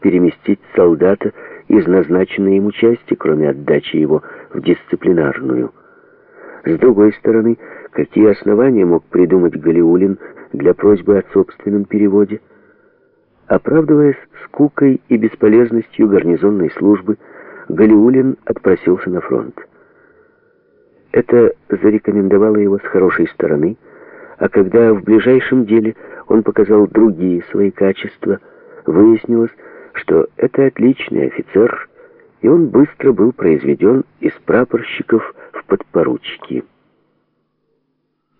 переместить солдата из назначенной ему части, кроме отдачи его в дисциплинарную. С другой стороны, какие основания мог придумать Галиулин для просьбы о собственном переводе? Оправдываясь скукой и бесполезностью гарнизонной службы, Галиулин отпросился на фронт. Это зарекомендовало его с хорошей стороны, а когда в ближайшем деле он показал другие свои качества, выяснилось, что это отличный офицер, и он быстро был произведен из прапорщиков в подпоручики.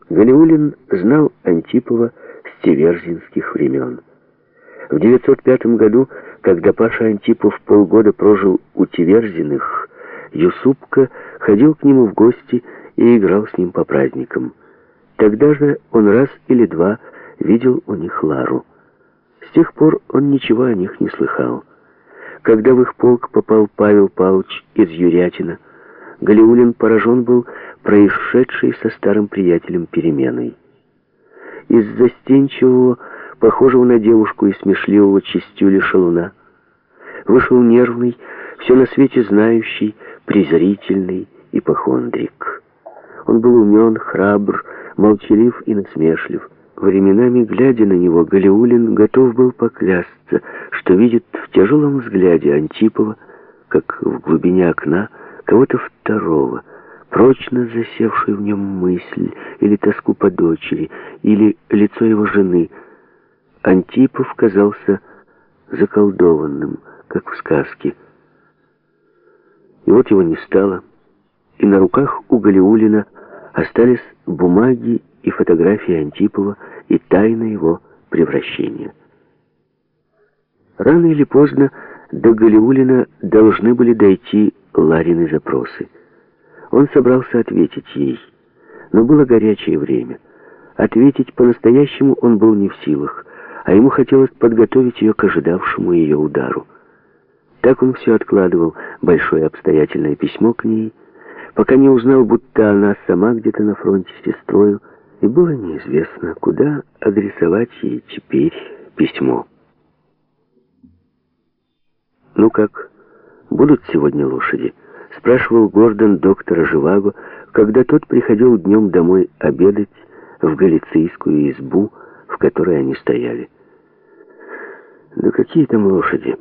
Галиулин знал Антипова с теверзинских времен. В 905 году, когда Паша Антипов полгода прожил у Теверзиных, Юсупка ходил к нему в гости и играл с ним по праздникам. Тогда же он раз или два видел у них Лару. С тех пор он ничего о них не слыхал. Когда в их полк попал Павел Павлович из Юрятина, Галиулин поражен был происшедшей со старым приятелем переменой. Из застенчивого, похожего на девушку и смешливого чистюли шалуна, вышел нервный, все на свете знающий, презрительный ипохондрик. Он был умен, храбр, молчалив и насмешлив. Временами, глядя на него, Галиулин готов был поклясться, что видит в тяжелом взгляде Антипова, как в глубине окна, кого-то второго, прочно засевшую в нем мысль, или тоску по дочери, или лицо его жены. Антипов казался заколдованным, как в сказке. И вот его не стало, и на руках у Галиулина остались бумаги и фотографии Антипова, и тайна его превращения. Рано или поздно до Галиулина должны были дойти Ларины запросы. Он собрался ответить ей, но было горячее время. Ответить по-настоящему он был не в силах, а ему хотелось подготовить ее к ожидавшему ее удару. Так он все откладывал, большое обстоятельное письмо к ней, пока не узнал, будто она сама где-то на фронте с сестрою, и было неизвестно, куда адресовать ей теперь письмо. «Ну как, будут сегодня лошади?» — спрашивал Гордон доктора Живаго, когда тот приходил днем домой обедать в галицийскую избу, в которой они стояли. «Да какие там лошади?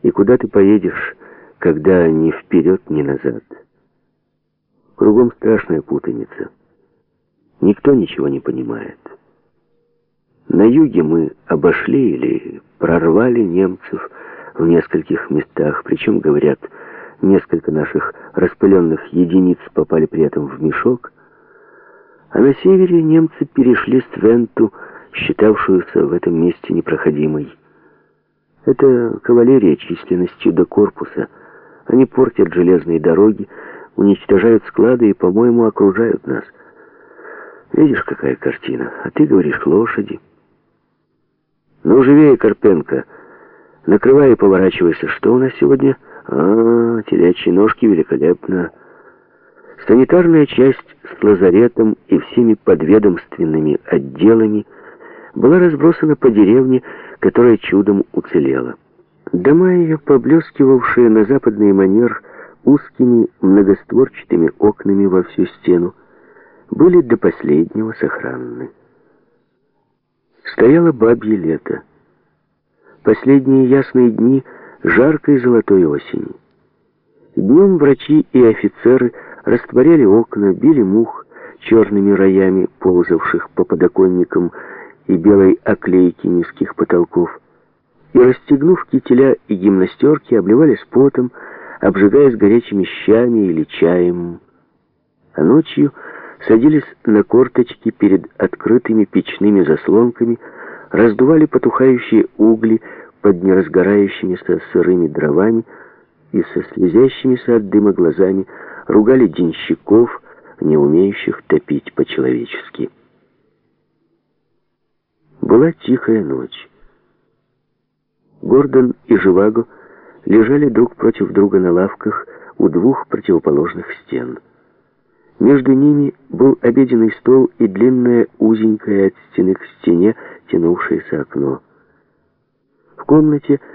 И куда ты поедешь, когда ни вперед, ни назад? Кругом страшная путаница». Никто ничего не понимает. На юге мы обошли или прорвали немцев в нескольких местах, причем, говорят, несколько наших распыленных единиц попали при этом в мешок, а на севере немцы перешли Свенту, считавшуюся в этом месте непроходимой. Это кавалерия численностью до корпуса. Они портят железные дороги, уничтожают склады и, по-моему, окружают нас. Видишь, какая картина. А ты говоришь лошади. Ну, живее, Карпенко. Накрывай и поворачивайся. Что у нас сегодня? А, телячьи ножки великолепно. Санитарная часть с лазаретом и всеми подведомственными отделами была разбросана по деревне, которая чудом уцелела. Дома ее, поблескивавшие на западный манер узкими многостворчатыми окнами во всю стену, были до последнего сохранны. Стояло бабье лето. Последние ясные дни жаркой золотой осени. Днем врачи и офицеры растворяли окна, били мух черными роями, ползавших по подоконникам и белой оклейки низких потолков, и, расстегнув кителя и гимнастерки, обливались потом, обжигаясь горячими щами или чаем. А ночью садились на корточки перед открытыми печными заслонками, раздували потухающие угли под неразгорающимися сырыми дровами и со слезящимися от дыма глазами ругали денщиков, не умеющих топить по-человечески. Была тихая ночь. Гордон и Живаго лежали друг против друга на лавках у двух противоположных стен. Между ними был обеденный стол и длинное узенькое от стены к стене тянувшееся окно. В комнате